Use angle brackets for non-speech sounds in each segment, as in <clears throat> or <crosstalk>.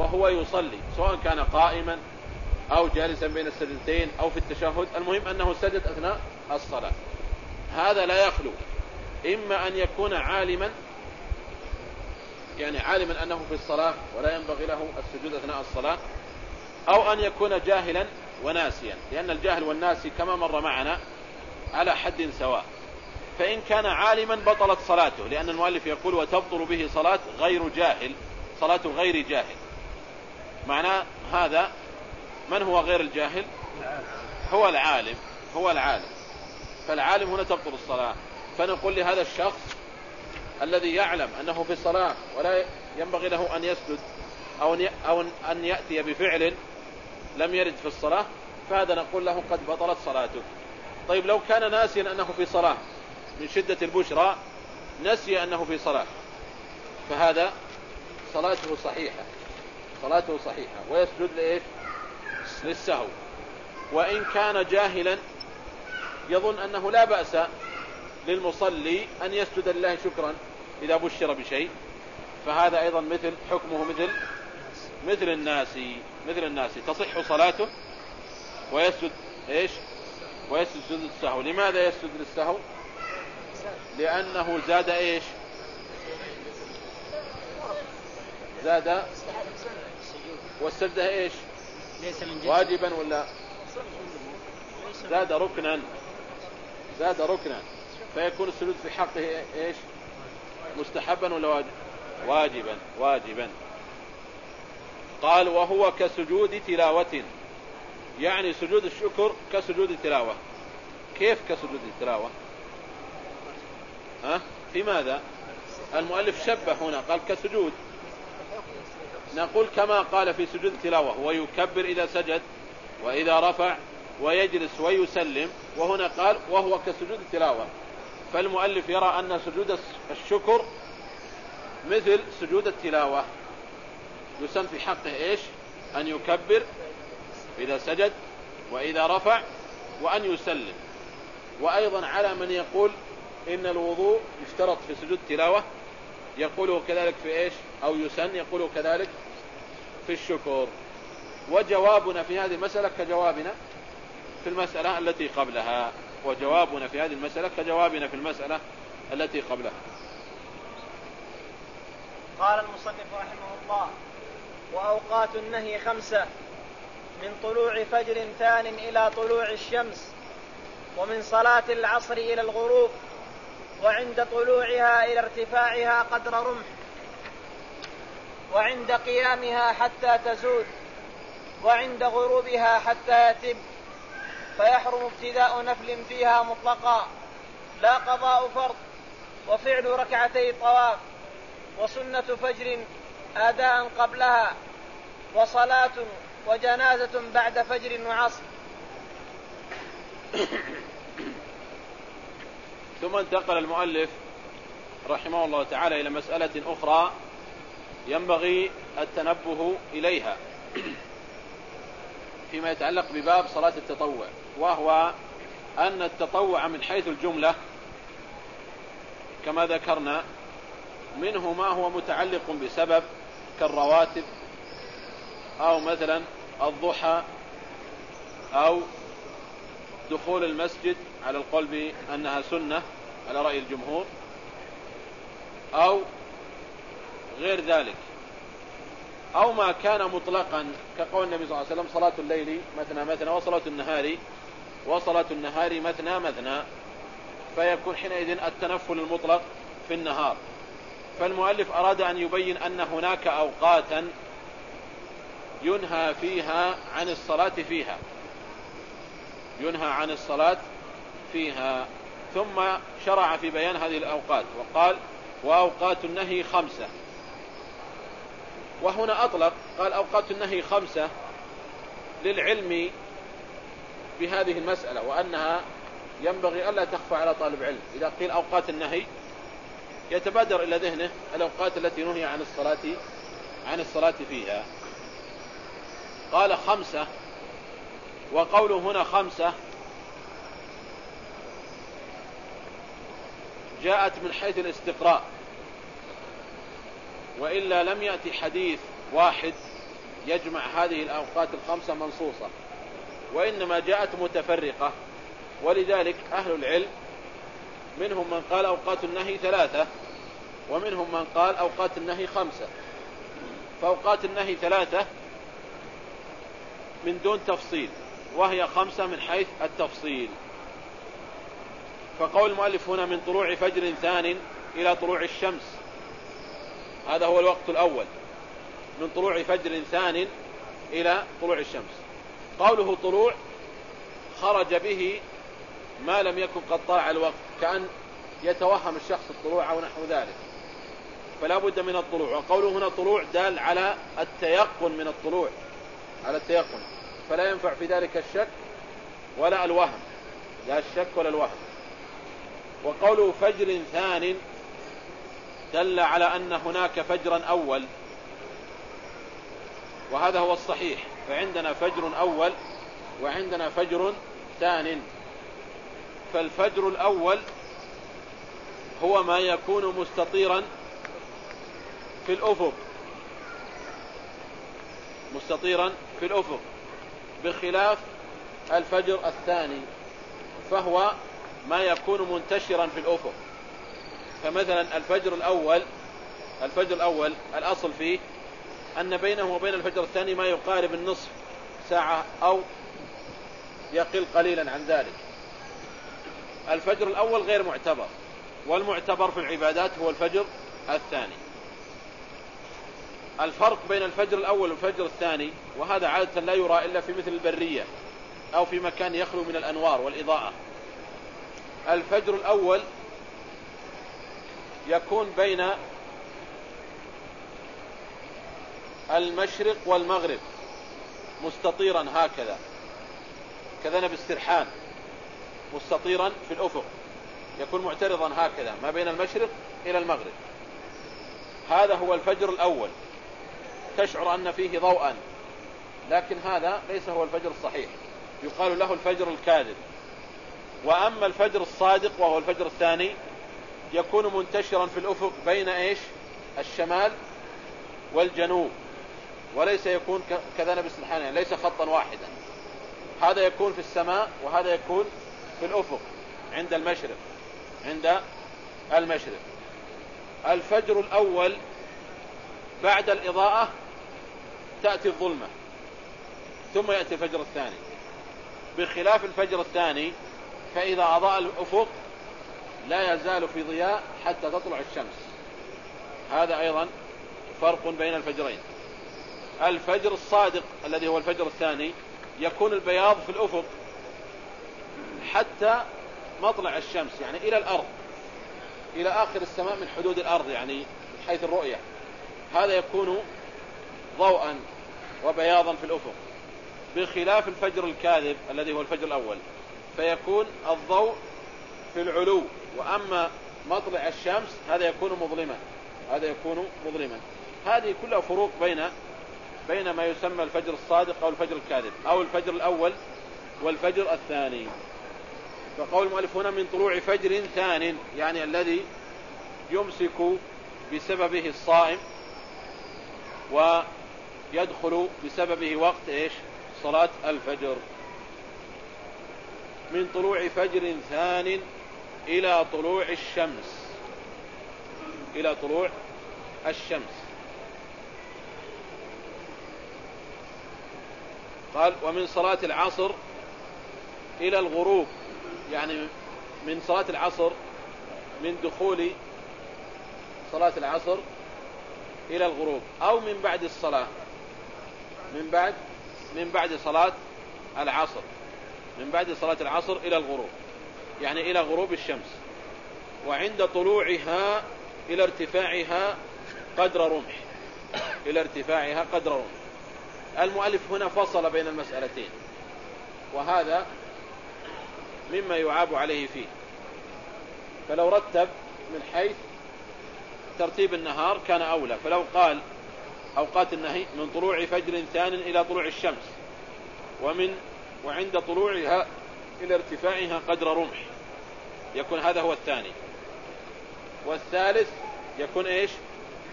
وهو يصلي سواء كان قائما أو جالسا بين السجدتين أو في التشهد المهم أنه سجد أثناء الصلاة. هذا لا يخلو إما أن يكون عالما يعني عالما أنه في الصلاة ولا ينبغي له السجود أثناء الصلاة أو أن يكون جاهلا وناسيا لأن الجاهل والناسي كما مر معنا على حد سواء. فإن كان عالما بطلت صلاته لأن المؤلف يقول وتبطل به صلاة غير جاهل صلاة غير جاهل. معنى هذا من هو غير الجاهل؟ هو العالم هو العالم. فالعالم هنا تبطل الصلاة. فنقول لهذا الشخص الذي يعلم أنه في الصلاة ولا ينبغي له أن يسجد أو أو أن يأتي بفعل لم يرد في الصلاة فهذا نقول له قد بطلت صلاته. طيب لو كان ناسيا أنه في صلاة من شدة البشرى نسي أنه في صلاة فهذا صلاته صحيحة. صلاته صحيحة ويسجد لإيش؟ للسهو. وإن كان جاهلا يظن أنه لا بأس للمصلي أن يسجد لله شكرا إذا بشر بشيء. فهذا أيضا مثل حكمه مثل مثل الناس مثل الناس. تصح صلاته ويسجد إيش؟ ويسجد السهو لماذا يسجد للسهو؟ لأنه زاد إيش؟ زاد والسجدة إيش؟ واجبا ولا؟ زاد ركنا. زاد ركنا. فيكون السجود في حقه إيش؟ مستحبا ولا واجب؟ واجبا واجبا. قال وهو كسجود تلاوة. يعني سجود الشكر كسجود التلاوة كيف كسجود التلاوة؟ ها؟ في ماذا؟ المؤلف شبه هنا قال كسجود. نقول كما قال في سجود التلاوة هو يكبر إذا سجد وإذا رفع ويجلس ويسلم وهنا قال وهو كسجود التلاوة. فالمؤلف يرى أن سجود الشكر مثل سجود التلاوة. يسمى في حقه إيش؟ أن يكبر إذا سجد وإذا رفع وأن يسلم. وأيضا على من يقول إن الوضوء يشترط في سجود التلاوة يقوله كذلك في إيش؟ أو يسن يقوله كذلك في الشكر. وجوابنا في هذه المسألة كجوابنا في المسألة التي قبلها. وجوابنا في هذه المسألة كجوابنا في المسألة التي قبلها. قال المصنف رحمه الله وأوقات النهي خمسة من طلوع فجر ثان إلى طلوع الشمس ومن صلاة العصر إلى الغروب وعند طلوعها إلى ارتفاعها قدر رمح وعند قيامها حتى تزول وعند غروبها حتى يتم فيحرم ابتداء نفل فيها مطلقا لا قضاء فرض وفعل ركعتي طواف وسنة فجر أداء قبلها وصلاة وجنازة بعد فجر وعصر. ثم انتقل المؤلف رحمه الله تعالى إلى مسألة أخرى ينبغي التنبه إليها. <clears throat> فيما يتعلق بباب صلاة التطوع وهو أن التطوع من حيث الجملة كما ذكرنا منه ما هو متعلق بسبب كالرواتب أو مثلا الضحى أو دخول المسجد على القول بأنها سنة على رأي الجمهور أو غير ذلك أو ما كان مطلقا كقول النبي صلى الله عليه وسلم صلاة الليل مثنى مثنى وصلاة النهار وصلاة النهار مثنى مثنى فيكون حينئذ التنفل المطلق في النهار فالمؤلف أراد أن يبين أن هناك أوقاتا ينهى فيها عن الصلاة فيها ينهى عن الصلاة فيها. ثم شرع في بيان هذه الأوقات وقال وأوقات النهي خمسة. وهنا أطلق قال أوقات النهي خمسة للعلم بهذه المسألة وأنها ينبغي ألا تخفى على طالب علم. إذا قيل أوقات النهي يتبادر إلى ذهنه الأوقات التي نهي عن الصلاة عن الصلاة فيها. قال خمسة وقوله هنا خمسة. جاءت من حيث الاستقراء. وإلا لم يأتي حديث واحد يجمع هذه الأوقات الخمسة منصوصة. وإنما جاءت متفرقة. ولذلك أهل العلم منهم من قال أوقات النهي ثلاثة ومنهم من قال أوقات النهي خمسة. فأوقات النهي ثلاثة من دون تفصيل. وهي خمسة من حيث التفصيل. فقول المؤلف هنا من طلوع فجر ثان إلى طلوع الشمس. هذا هو الوقت الأول. من طلوع فجر ثان إلى طلوع الشمس. قوله طلوع خرج به ما لم يكن قد طاع الوقت كأن يتوهم الشخص الطلوع أو نحو ذلك. فلا بد من الطلوع. وقوله هنا طلوع دال على التيقن من الطلوع. على التيقن. فلا ينفع في ذلك الشك ولا الوهم. لا الشك ولا الوهم. وقوله فجر ثان دل على أن هناك فجرا أول. وهذا هو الصحيح. فعندنا فجر أول وعندنا فجر ثان. فالفجر الأول هو ما يكون مستطيرا في الأفق. مستطيرا في الأفق. بخلاف الفجر الثاني فهو ما يكون منتشرا في الأفق. فمثلا الفجر الأول الفجر الأول الأصل فيه أن بينه وبين الفجر الثاني ما يقارب النصف ساعة أو يقل قليلا عن ذلك. الفجر الأول غير معتبر والمعتبر في العبادات هو الفجر الثاني. الفرق بين الفجر الأول والفجر الثاني وهذا عادة لا يرى إلا في مثل البرية أو في مكان يخلو من الأنوار والإضاءة. الفجر الأول يكون بين المشرق والمغرب مستطيرا هكذا كذنب السرحان مستطيرا في الأفق يكون معترضا هكذا ما بين المشرق إلى المغرب. هذا هو الفجر الأول. تشعر أن فيه ضوءا. لكن هذا ليس هو الفجر الصحيح. يقال له الفجر الكاذب. وأما الفجر الصادق وهو الفجر الثاني يكون منتشرا في الأفق بين إيش؟ الشمال والجنوب. وليس يكون كذنب السلحان يعني ليس خطا واحدا. هذا يكون في السماء وهذا يكون في الأفق عند المشرق عند المشرق. الفجر الأول بعد الإضاءة تأتي الظلمة ثم يأتي الفجر الثاني. بخلاف الفجر الثاني فإذا أضاء الأفق لا يزال في ضياء حتى تطلع الشمس. هذا أيضا فرق بين الفجرين. الفجر الصادق الذي هو الفجر الثاني يكون البياض في الأفق حتى مطلع الشمس يعني إلى الأرض إلى آخر السماء من حدود الأرض يعني حيث الرؤية. هذا يكون ضوءا وبياضا في الأفق بخلاف الفجر الكاذب الذي هو الفجر الأول فيكون الضوء في العلو. وأما مطلع الشمس هذا يكون مظلما هذا يكون مظلما. هذه كلها فروق بين بين ما يسمى الفجر الصادق أو الفجر الكاذب أو الفجر الأول والفجر الثاني. فقول المؤلف هنا من طلوع فجر ثان يعني الذي يمسك بسببه الصائم ويدخل بسببه وقت إيش؟ صلاة الفجر. من طلوع فجر ثان إلى طلوع الشمس. إلى طلوع الشمس. قال ومن صلاة العصر إلى الغروب. يعني من صلاة العصر من دخول صلاة العصر إلى الغروب أو من بعد الصلاة. من بعد من بعد صلاة العصر من بعد صلاة العصر إلى الغروب يعني إلى غروب الشمس وعند طلوعها إلى ارتفاعها قدر رمح إلى ارتفاعها قدر رمح. المؤلف هنا فصل بين المسألتين وهذا مما يعاب عليه فيه. فلو رتب من حيث ترتيب النهار كان أولى فلو قال أوقات النهي من طلوع فجر ثان إلى طلوع الشمس ومن وعند طلوعها إلى ارتفاعها قدر رمح يكون هذا هو الثاني. والثالث يكون إيش؟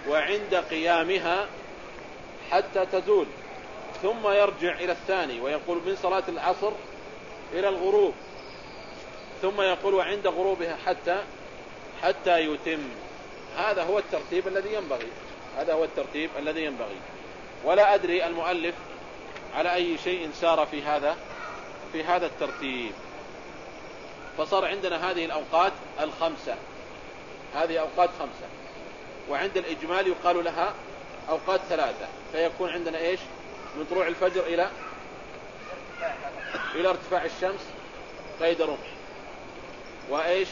وعند قيامها حتى تزول ثم يرجع إلى الثاني ويقول من صلاة العصر إلى الغروب ثم يقول وعند غروبها حتى حتى يتم. هذا هو الترتيب الذي ينبغي. هذا هو الترتيب الذي ينبغي. ولا أدري المؤلف على أي شيء سار في هذا في هذا الترتيب. فصار عندنا هذه الأوقات الخمسة. هذه أوقات خمسة. وعند الإجمال يقال لها أوقات ثلاثة. فيكون عندنا إيش؟ من طلوع الفجر إلى إلى ارتفاع الشمس قيد رمح. وإيش؟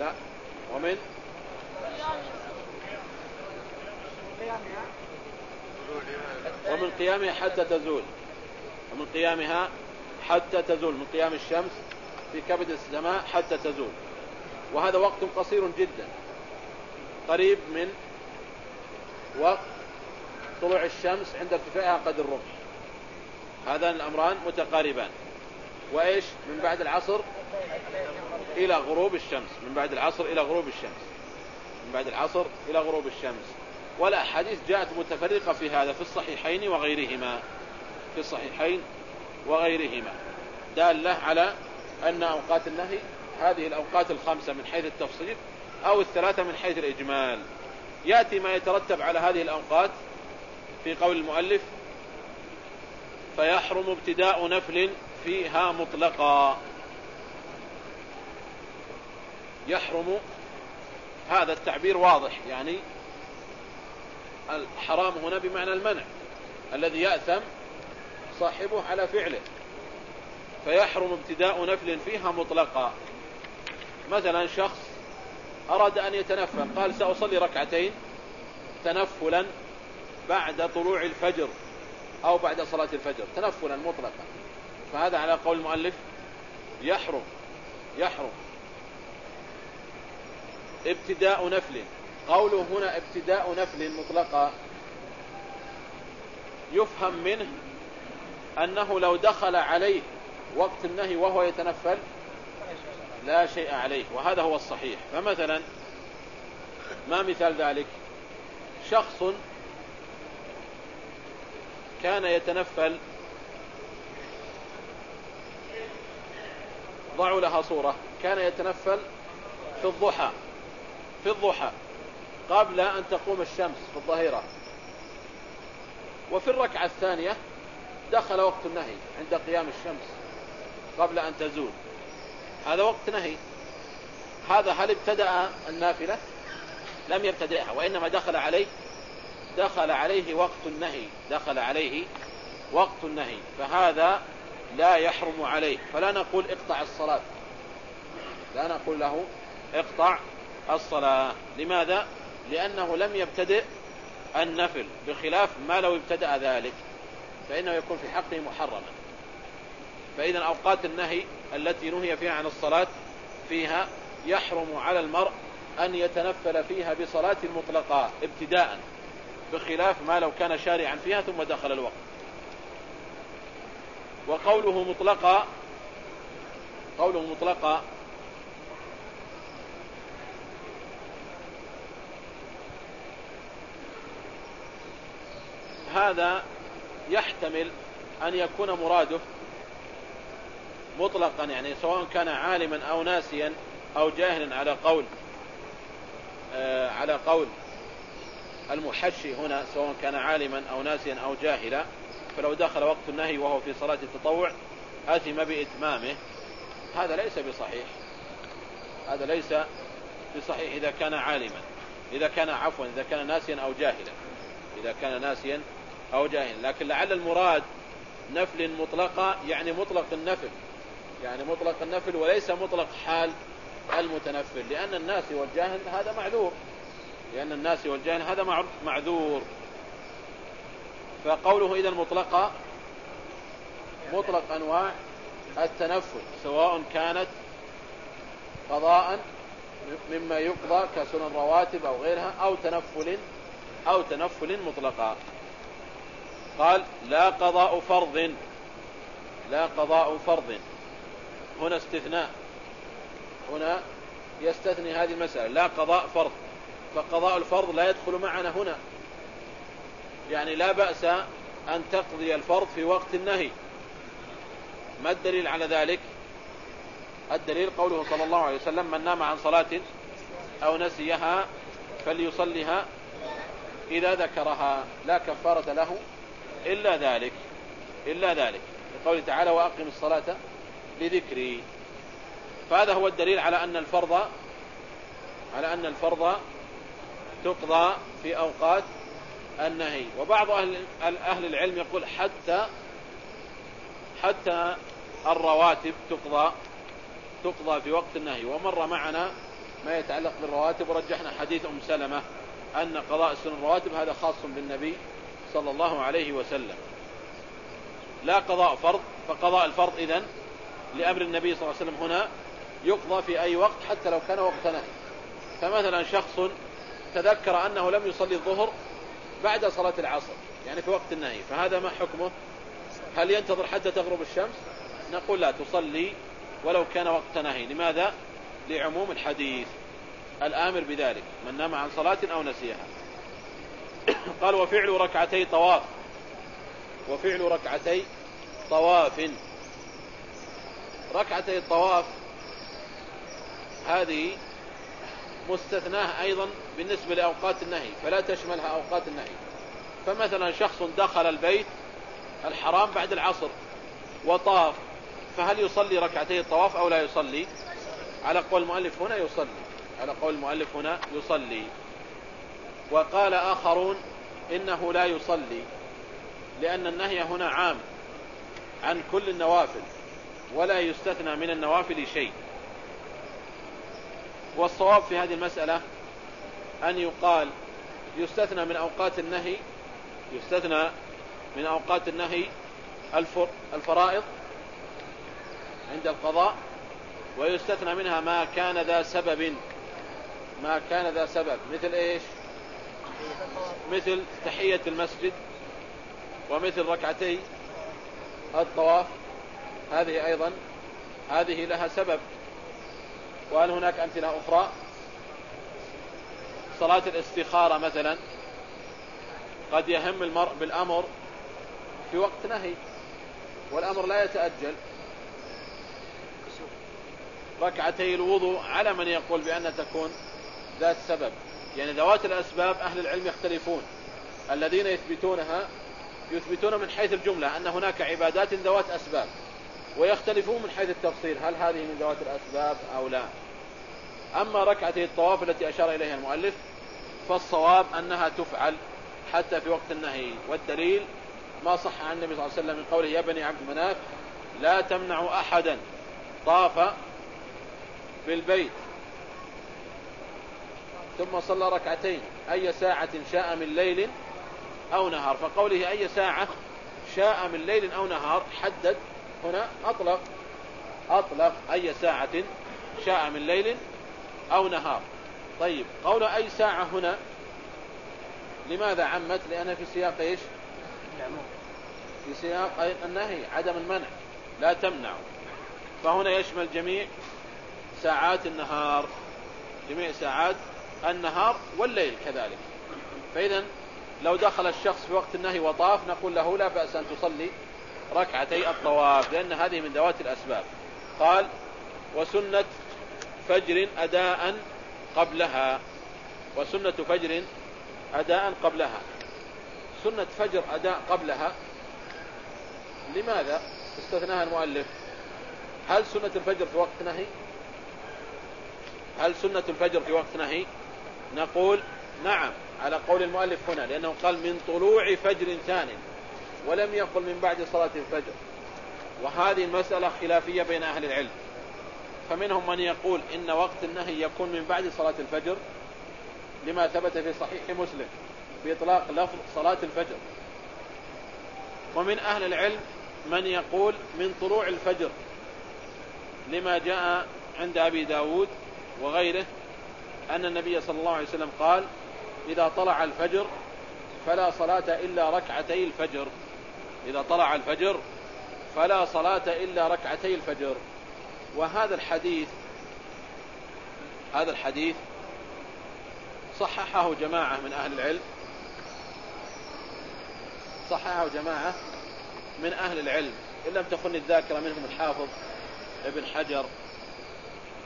لا. ومن؟ ومن قيامها حتى تزول. ومن قيامها حتى تزول. من قيام الشمس في كبد السماء حتى تزول. وهذا وقت قصير جدا. قريب من وقت طلوع الشمس عند ارتفاعها قدر الرمح هذان الأمران متقاربان. وإيش؟ من بعد العصر إلى غروب الشمس. من بعد العصر إلى غروب الشمس. من بعد العصر إلى غروب الشمس. والأحاديث جاءت متفرقة في هذا في الصحيحين وغيرهما. في الصحيحين وغيرهما. دالة على أن أوقات النهي هذه الأوقات الخمسة من حيث التفصيل أو الثلاثة من حيث الإجمال. يأتي ما يترتب على هذه الأوقات في قول المؤلف فيحرم ابتداء نفل فيها مطلقا. يحرم هذا التعبير واضح يعني الحرام هنا بمعنى المنع الذي يأثم صاحبه على فعله فيحرم ابتداء نفل فيها مطلقا. مثلا شخص أراد أن يتنفل قال سأصلي ركعتين تنفلا بعد طلوع الفجر أو بعد صلاة الفجر تنفلا مطلقا. فهذا على قول المؤلف يحرم يحرم. ابتداء نفل. قوله هنا ابتداء نفل مطلقا يفهم منه أنه لو دخل عليه وقت النهي وهو يتنفل لا شيء عليه وهذا هو الصحيح. فمثلا ما مثال ذلك؟ شخص كان يتنفل. ضعوا لها صورة. كان يتنفل في الضحى. في الضحى قبل أن تقوم الشمس في الظهيرة. وفي الركعة الثانية دخل وقت النهي عند قيام الشمس قبل أن تزول. هذا وقت نهي. هذا هل ابتدأ النافلة؟ لم يبتدئها وإنما دخل عليه دخل عليه وقت النهي دخل عليه وقت النهي فهذا لا يحرم عليه. فلا نقول اقطع الصلاة لا نقول له اقطع الصلاة. لماذا؟ لأنه لم يبتدئ النفل بخلاف ما لو ابتدأ ذلك فإنه يكون في حقه محرما. فإذا أوقات النهي التي نهي فيها عن الصلاة فيها يحرم على المرء أن يتنفل فيها بصلاة مطلقة ابتداء بخلاف ما لو كان شارعا فيها ثم دخل الوقت. وقوله مطلقة قوله مطلقة هذا يحتمل أن يكون مراده مطلقا يعني سواء كان عالما أو ناسيا أو جاهلا على قول آه على قول المحشي هنا سواء كان عالما أو ناسيا أو جاهلا. فلو دخل وقت النهي وهو في صلاة التطوع أثم بإتمامه. هذا ليس بصحيح. هذا ليس بصحيح إذا كان عالما إذا كان عفوا إذا كان ناسيا أو جاهلا إذا كان ناسيا أو جاهلا لكن لعل المراد نفل مطلقة يعني مطلق النفل. يعني مطلق النفل وليس مطلق حال المتنفل. لأن الناس والجاهل هذا معذور. لأن الناس والجاهل هذا معذور. فقوله إذا مطلقة مطلق أنواع التنفل سواء كانت قضاء مما يقضى كسنن رواتب أو غيرها أو تنفل أو تنفل مطلقا قال لا قضاء فرض. لا قضاء فرض. هنا استثناء. هنا يستثني هذه المسألة. لا قضاء فرض. فقضاء الفرض لا يدخل معنا هنا. يعني لا بأس أن تقضي الفرض في وقت النهي. ما الدليل على ذلك؟ الدليل قوله صلى الله عليه وسلم من نام عن صلاة أو نسيها فليصلها إذا ذكرها. لا كفارة له. إلا ذلك إلا ذلك. لقوله تعالى وأقم الصلاة لذكري. فهذا هو الدليل على أن الفرض على أن الفرض تقضى في أوقات النهي. وبعض أهل, أهل العلم يقول حتى حتى الرواتب تقضى تقضى في وقت النهي. ومر معنا ما يتعلق بالرواتب ورجحنا حديث أم سلمة أن قضاء السنن الرواتب هذا خاص بالنبي صلى الله عليه وسلم. لا قضاء فرض فقضاء الفرض إذن لأمر النبي صلى الله عليه وسلم هنا يقضى في أي وقت حتى لو كان وقت نهي. فمثلا شخص تذكر أنه لم يصلي الظهر بعد صلاة العصر يعني في وقت النهي فهذا ما حكمه؟ هل ينتظر حتى تغرب الشمس؟ نقول لا تصلي ولو كان وقت نهي. لماذا؟ لعموم الحديث. الآمر بذلك من نام عن صلاة أو نسيها. <coughs> قال وفعل ركعتي طواف. وفعل ركعتي طواف. ركعتي الطواف هذه مستثناه أيضا بالنسبة لأوقات النهي فلا تشملها أوقات النهي. فمثلا شخص دخل البيت الحرام بعد العصر وطاف فهل يصلي ركعتي الطواف أو لا يصلي؟ على قول المؤلف هنا يصلي على قول المؤلف هنا يصلي. وقال آخرون إنه لا يصلي لأن النهي هنا عام عن كل النوافل ولا يستثنى من النوافل شيء. والصواب في هذه المسألة أن يقال يستثنى من أوقات النهي يستثنى من أوقات النهي الفرائض عند القضاء ويستثنى منها ما كان ذا سبب ما كان ذا سبب. مثل إيش؟ مثل تحية المسجد ومثل ركعتي الطواف. هذه أيضا هذه لها سبب. وهل هناك أمثلة أخرى؟ صلاة الاستخارة مثلا. قد يهم المرء بالأمر في وقت نهي والأمر لا يتأجل. ركعتي الوضوء على من يقول بأن تكون ذات سبب. يعني ذوات الأسباب أهل العلم يختلفون. الذين يثبتونها يثبتون من حيث الجملة أن هناك عبادات ذوات أسباب ويختلفون من حيث التفصيل هل هذه من ذوات الأسباب أو لا. أما ركعتي الطواف التي أشار إليها المؤلف فالصواب أنها تفعل حتى في وقت النهي. والدليل ما صح عن النبي صلى الله عليه وسلم من قوله يا بني عبد مناف لا تمنع أحدا طاف بالبيت ثم صلى ركعتين أي ساعة شاء من ليل أو نهار. فقوله أي ساعة شاء من ليل أو نهار حدد. هنا أطلق. أطلق. أي ساعة شاء من ليل أو نهار. طيب. قول أي ساعة هنا؟ لماذا عمت؟ لأنها في سياق إيش؟ في سياق النهي. عدم المنع. لا تمنع. فهنا يشمل جميع ساعات النهار. جميع ساعات النهار والليل كذلك. فإذا لو دخل الشخص في وقت النهي وطاف نقول له لا بأس أن تصلي ركعتي الطواف لأن هذه من ذوات الأسباب. قال وسنة فجر أداء قبلها. وسنة فجر أداء قبلها. سنة فجر أداء قبلها لماذا استثناها المؤلف؟ هل سنة الفجر في وقت نهي؟ هل سنة الفجر في وقت نهي؟ نقول نعم على قول المؤلف هنا لأنه قال من طلوع فجر ثاني ولم يقل من بعد صلاة الفجر. وهذه المسألة خلافية بين أهل العلم. فمنهم من يقول إن وقت النهي يكون من بعد صلاة الفجر لما ثبت في صحيح مسلم بإطلاق لفظ صلاة الفجر. ومن أهل العلم من يقول من طلوع الفجر لما جاء عند أبي داود وغيره أن النبي صلى الله عليه وسلم قال إذا طلع الفجر فلا صلاة إلا ركعتي الفجر. إذا طلع الفجر فلا صلاة إلا ركعتي الفجر. وهذا الحديث هذا الحديث صححه جماعة من أهل العلم. صححه جماعة من أهل العلم. إن لم تخن الذاكرة منهم الحافظ ابن حجر.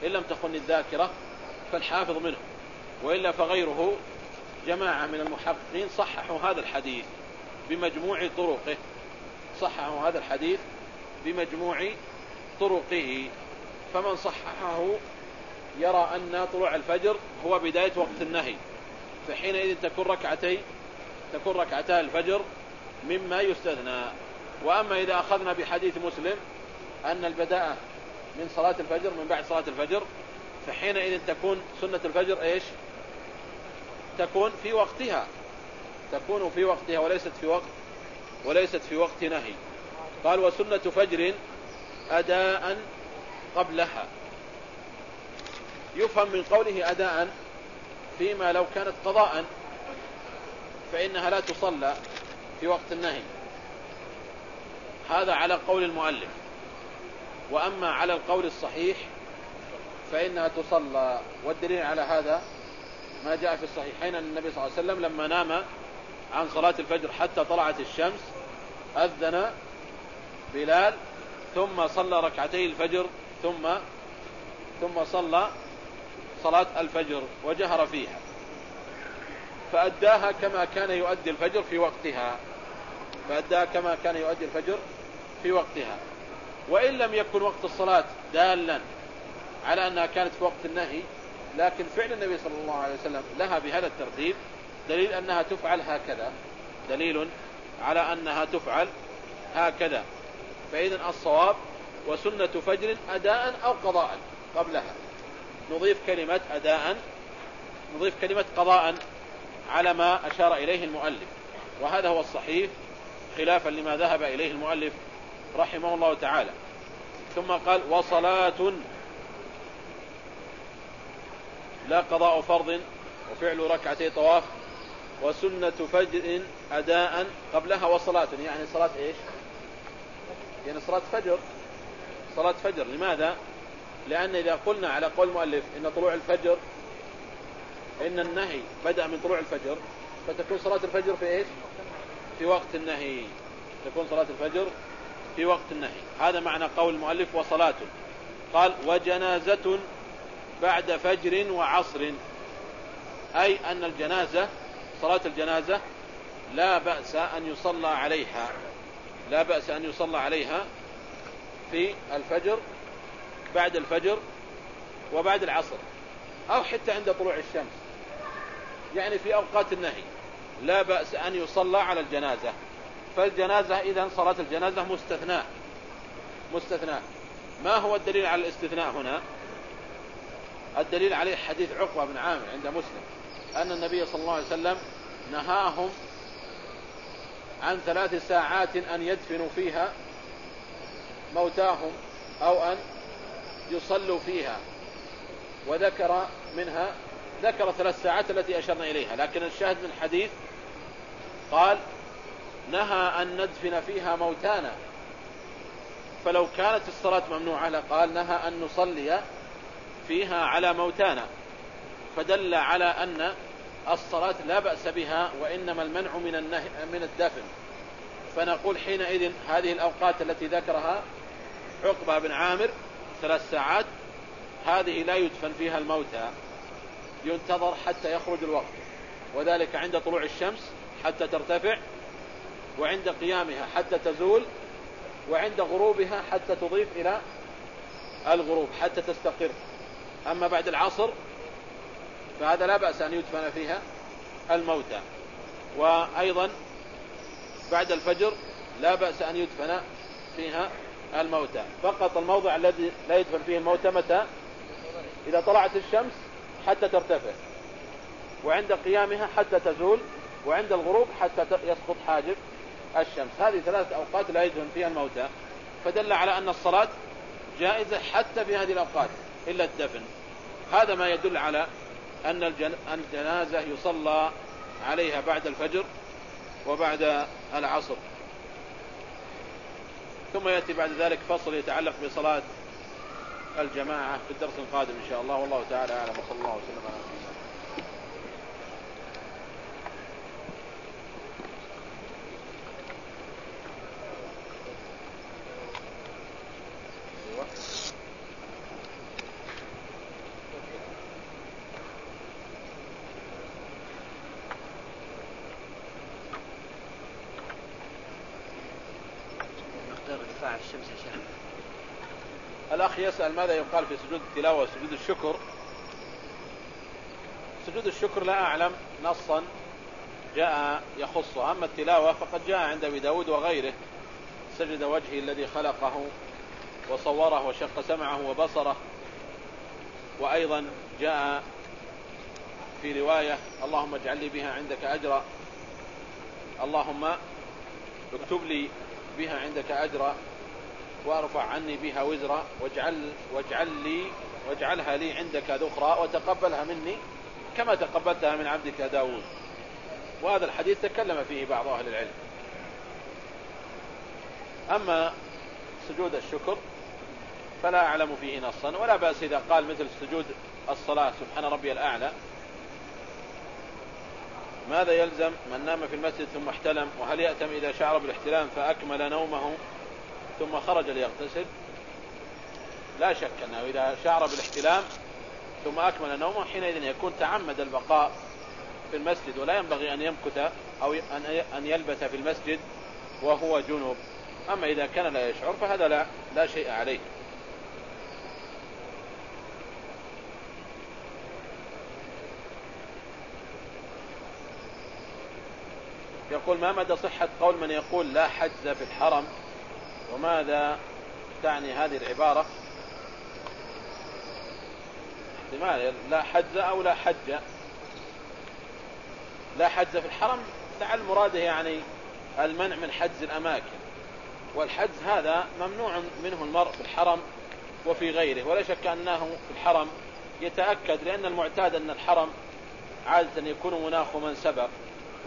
إن لم تخن الذاكرة فالحافظ منه. وإلا فغيره جماعة من المحققين صححوا هذا الحديث بمجموع طرقه. صححوا هذا الحديث بمجموع طرقه. فمن صححه يرى أن طلوع الفجر هو بداية وقت النهي. فحينئذ تكون ركعتي تكون ركعتا الفجر مما يستثنى. وأما إذا أخذنا بحديث مسلم أن البداءة من صلاة الفجر من بعد صلاة الفجر فحينئذ تكون سنة الفجر إيش؟ تكون في وقتها. تكون في وقتها وليست في وقت وليست في وقت نهي. قال وسنة فجر أداء قبلها. يفهم من قوله أداء فيما لو كانت قضاء فإنها لا تصلى في وقت النهي. هذا على قول المؤلف. وأما على القول الصحيح فإنها تصلى. والدليل على هذا ما جاء في الصحيحين أن النبي صلى الله عليه وسلم لما نام عن صلاة الفجر حتى طلعت الشمس أذن بلال ثم صلى ركعتي الفجر ثم ثم صلى صلاة الفجر وجهر فيها. فأداها كما كان يؤدي الفجر في وقتها. فأداها كما كان يؤدي الفجر في وقتها. وإن لم يكن وقت الصلاة دالا على أنها كانت في وقت النهي لكن فعل النبي صلى الله عليه وسلم لها بهذا الترتيب دليل أنها تفعل هكذا دليل على أنها تفعل هكذا. فإذا الصواب وسنة فجر أداء أو قضاء قبلها. نضيف كلمة أداء نضيف كلمة قضاء على ما أشار إليه المؤلف. وهذا هو الصحيح خلافا لما ذهب إليه المؤلف رحمه الله تعالى. ثم قال وصلاة لا قضاء فرض وفعل ركعتي طواف وسنة فجر أداء قبلها وصلاة. يعني صلاة إيش؟ يعني صلاة فجر. صلاة فجر. لماذا؟ لأن إذا قلنا على قول المؤلف إن طلوع الفجر إن النهي بدأ من طلوع الفجر فتكون صلاة الفجر في إيش؟ في وقت النهي. تكون صلاة الفجر في وقت النهي. هذا معنى قول المؤلف وصلاة. قال وجنازة بعد فجر وعصر. أي أن الجنازة صلاة الجنازة لا بأس أن يصلى عليها. لا بأس أن يصلى عليها في الفجر بعد الفجر وبعد العصر أو حتى عند طلوع الشمس. يعني في أوقات النهي لا بأس أن يصلى على الجنازة. فالجنازة إذا صلاة الجنازة مستثناء. مستثناء. ما هو الدليل على الاستثناء هنا؟ الدليل عليه حديث عقبة بن عامر عند مسلم أن النبي صلى الله عليه وسلم نهاهم عن ثلاث ساعات أن يدفنوا فيها موتاهم أو أن يصلوا فيها وذكر منها ذكر ثلاث ساعات التي أشرنا إليها لكن الشاهد من الحديث قال نهى أن ندفن فيها موتانا. فلو كانت الصلاة ممنوعة لقال نهى أن نصلي فيها على موتانا فدل على أن الصلاة لا بأس بها وإنما المنع من, النهي من الدفن. فنقول حينئذ هذه الأوقات التي ذكرها عقبة بن عامر ثلاث ساعات هذه لا يدفن فيها الموتى ينتظر حتى يخرج الوقت. وذلك عند طلوع الشمس حتى ترتفع وعند قيامها حتى تزول وعند غروبها حتى تضيف إلى الغروب حتى تستقر. أما بعد العصر فهذا لا بأس أن يدفن فيها الموتى. وأيضا بعد الفجر لا بأس أن يدفن فيها الموتى. فقط الموضع الذي لا يدفن فيه الموتى متى؟ إذا طلعت الشمس حتى ترتفع وعند قيامها حتى تزول وعند الغروب حتى يسقط حاجب الشمس. هذه ثلاث أوقات لا يدفن فيها الموتى. فدل على أن الصلاة جائزة حتى في هذه الأوقات. إلا الدفن. هذا ما يدل على أن الجنازة يصلى عليها بعد الفجر وبعد العصر. ثم يأتي بعد ذلك فصل يتعلق بصلاة الجماعة في الدرس القادم إن شاء الله. والله تعالى أعلم. وصلى الله وسلم على نبينا محمد. الشمس يا شيخ. الأخ يسأل ماذا يقال في سجود التلاوة وسجود الشكر؟ سجود الشكر لا أعلم نصا جاء يخصه أما التلاوة فقد جاء عند أبي داود وغيره. سجد وجهي الذي خلقه وصوره وشق سمعه وبصره. وأيضا جاء في رواية اللهم اجعل لي بها عندك أجرا. اللهم اكتب لي بها عندك أجرا. وارفع عني بها وزرا واجعل, واجعل لي واجعلها لي عندك ذخرا وتقبلها مني كما تقبلتها من عبدك داود وهذا الحديث تكلم فيه بعض أهل العلم. أما سجود الشكر فلا أعلم فيه نصا ولا بأس إذا قال مثل سجود الصلاة سبحان ربي الأعلى. ماذا يلزم؟ من نام في المسجد ثم احتلم وهل يأتم إذا شعر بالاحتلام فأكمل نومه ثم خرج ليغتسل. لا شك أنه إذا شعر بالاحتلام ثم أكمل نومه حينئذ يكون تعمد البقاء في المسجد ولا ينبغي أن يمكث أو أن يلبث في المسجد وهو جنوب. أما إذا كان لا يشعر فهذا لا, لا شيء عليه. يقول ما مدى صحة قول من يقول لا حجز في الحرم؟ وماذا تعني هذه العبارة؟ احتمال لا حجز أو لا حج؟ لا حجز في الحرم؟ لعل مراده يعني المنع من حجز الأماكن. والحجز هذا ممنوع منه المرء في الحرم وفي غيره ولا شك أنه في الحرم يتأكد لأن المعتاد أن الحرم عادة يكون مناخ من سبق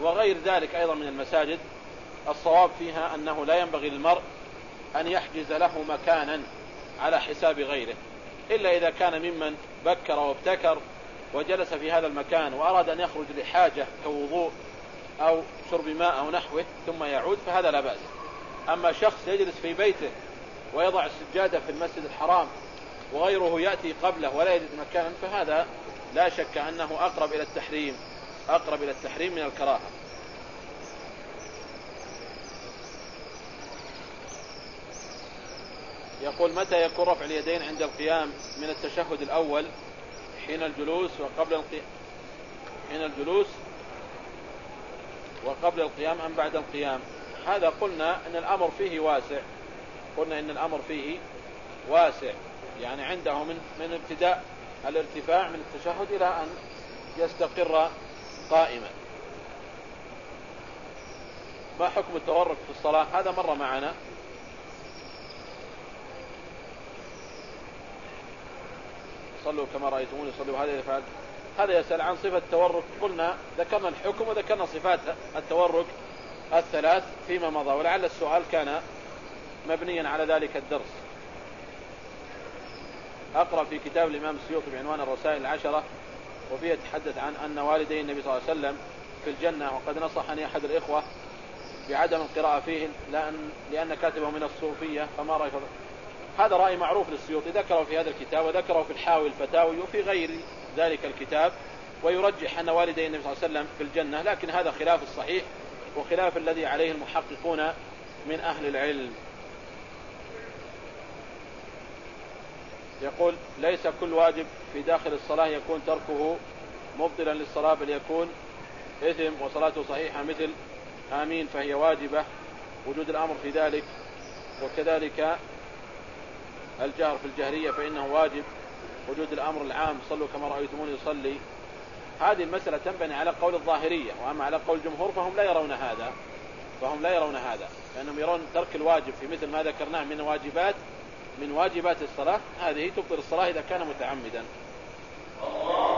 وغير ذلك أيضا من المساجد. الصواب فيها أنه لا ينبغي للمرء أن يحجز له مكانا على حساب غيره إلا إذا كان ممن بكر وابتكر وجلس في هذا المكان وأراد أن يخرج لحاجة كوضوء أو شرب ماء أو نحوه ثم يعود فهذا لا بأس. أما شخص يجلس في بيته ويضع السجادة في المسجد الحرام وغيره يأتي قبله ولا يجد مكانا فهذا لا شك أنه أقرب إلى التحريم أقرب إلى التحريم من الكراهة. يقول متى يكون رفع اليدين عند القيام من التشهد الأول؟ حين الجلوس وقبل القيام حين الجلوس وقبل القيام أم بعد القيام؟ هذا قلنا أن الأمر فيه واسع. قلنا أن الأمر فيه واسع. يعني عنده من من ابتداء الارتفاع من التشهد إلى أن يستقر قائما. ما حكم التورك في الصلاة؟ هذا مر معنا. صلوا كما رأيتموني صلوا. هذا يفعل هذا يسأل عن صفة التورك. قلنا ذكرنا الحكم وذكرنا صفات التورك الثلاث فيما مضى. ولعل السؤال كان مبنيا على ذلك الدرس. أقرأ في كتاب الإمام السيوطي بعنوان الرسائل العشرة وفيه يتحدث عن أن والدي النبي صلى الله عليه وسلم في الجنة وقد نصحني أحد الإخوة بعدم القراءة فيه لأن, لأن كاتبه من الصوفية فما رأي هذا رأي معروف للسيوطي ذكره في هذا الكتاب وذكره في الحاوي الفتاوي وفي غير ذلك الكتاب ويرجح أن والدي النبي صلى الله عليه وسلم في الجنة لكن هذا خلاف الصحيح وخلاف الذي عليه المحققون من أهل العلم. يقول ليس كل واجب في داخل الصلاة يكون تركه مبطلا للصلاة بل يكون إثم وصلاته صحيحة مثل آمين فهي واجبة وجود الأمر في ذلك وكذلك الجهر في الجهرية فإنه واجب. وجود الأمر العام صلوا كما رأيتموني يصلي. هذه المسألة تنبني على قول الظاهرية وأما على قول الجمهور فهم لا يرون هذا. فهم لا يرون هذا. لأنهم يرون ترك الواجب في مثل ما ذكرناه من واجبات من واجبات الصلاة. هذه تبطل الصلاة إذا كان متعمدا. الله